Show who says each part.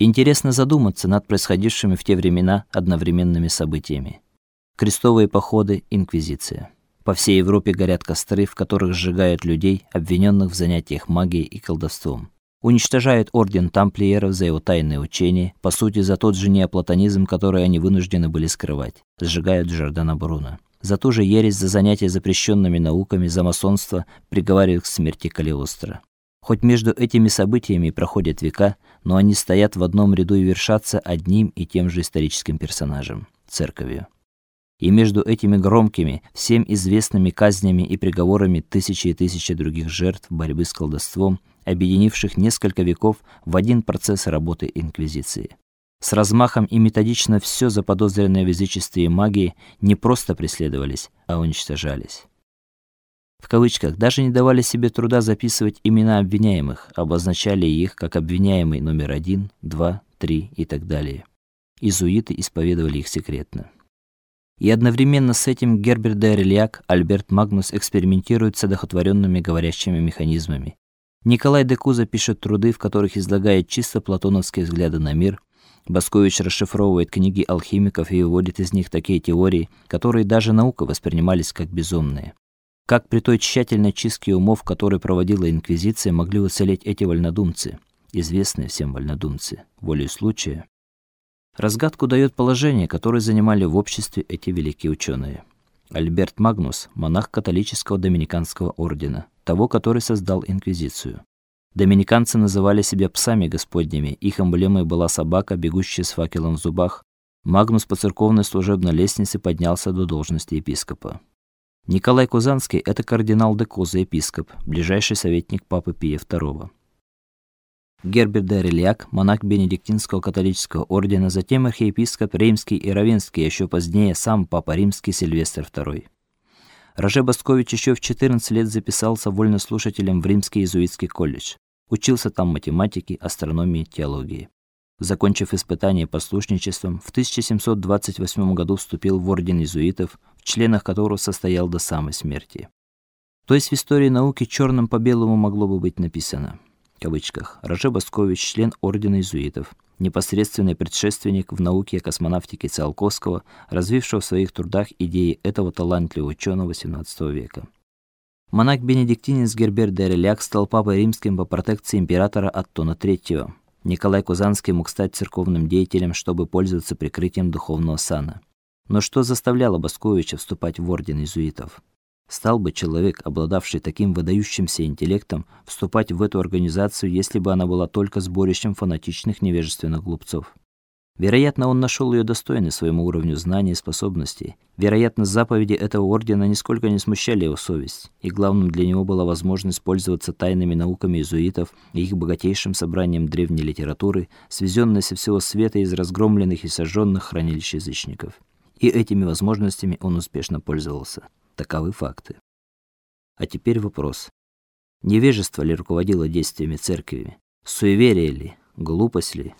Speaker 1: Интересно задуматься над происходившими в те времена одновременными событиями. Крестовые походы, инквизиция. По всей Европе горят костры, в которых сжигают людей, обвиненных в занятиях магией и колдовством. Уничтожают орден тамплиеров за его тайные учения, по сути, за тот же неоплатонизм, который они вынуждены были скрывать. Сжигают Джордана Бруно. За ту же ересь за занятия запрещенными науками, за масонство приговаривают к смерти Калиостро. Хоть между этими событиями проходят века, но они стоят в одном ряду и вершатся одним и тем же историческим персонажем церковью. И между этими громкими, всем известными казнями и приговорами тысячи и тысячи других жертв борьбы с колдовством, объединивших несколько веков в один процесс работы инквизиции. С размахом и методично все заподозренное в язычестве и магии не просто преследовались, а уничтожались. В кавычках даже не давали себе труда записывать имена обвиняемых, обозначали их как обвиняемый номер один, два, три и так далее. Изуиты исповедовали их секретно. И одновременно с этим Герберт де Рельяк, Альберт Магнус экспериментируют с одохотворенными говорящими механизмами. Николай де Куза пишет труды, в которых излагает чисто платоновские взгляды на мир. Баскович расшифровывает книги алхимиков и выводит из них такие теории, которые даже наука воспринимались как безумные. Как при той тщательной чистке умов, которую проводила инквизиция, могли уцелеть эти вольнодумцы, известные всем вольнодумцы, волей случая? Разгадку дает положение, которое занимали в обществе эти великие ученые. Альберт Магнус, монах католического доминиканского ордена, того, который создал инквизицию. Доминиканцы называли себя псами господними, их эмблемой была собака, бегущая с факелом в зубах. Магнус по церковной служебной лестнице поднялся до должности епископа. Николай Кузанский это кардинал де Коза, епископ, ближайший советник папы Пия II. Герберт де Рельяк, монах Бенедиктинского католического ордена, затем архиепископ Римский и Равенский, еще позднее сам папа Римский Сильвестр II. Роже Баскович еще в 14 лет записался вольнослушателем в Римский иезуитский колледж. Учился там математике, астрономии, теологии. Закончив испытание послушничеством, в 1728 году вступил в орден иезуитов, членах которого состоял до самой смерти. То есть в истории науки черным по белому могло бы быть написано в кавычках Роже Баскович, член ордена иезуитов, непосредственный предшественник в науке о космонавтике Циолковского, развившего в своих трудах идеи этого талантливого ученого XVII века. Монах-бенедиктинец Герберт де Реляк стал папой римским по протекции императора Аттона III. Николай Кузанский мог стать церковным деятелем, чтобы пользоваться прикрытием духовного сана. Но что заставляло Басковича вступать в орден иезуитов? Стал бы человек, обладавший таким выдающимся интеллектом, вступать в эту организацию, если бы она была только сборищем фанатичных невежественных глупцов? Вероятно, он нашел ее достойной своему уровню знаний и способностей. Вероятно, заповеди этого ордена нисколько не смущали его совесть, и главным для него была возможность пользоваться тайными науками иезуитов и их богатейшим собранием древней литературы, свезенной со всего света из разгромленных и сожженных хранилищ язычников. И этими возможностями он успешно пользовался. Таковы факты. А теперь вопрос. Невежество ли руководило действиями церкви? Суеверие ли? Глупость ли?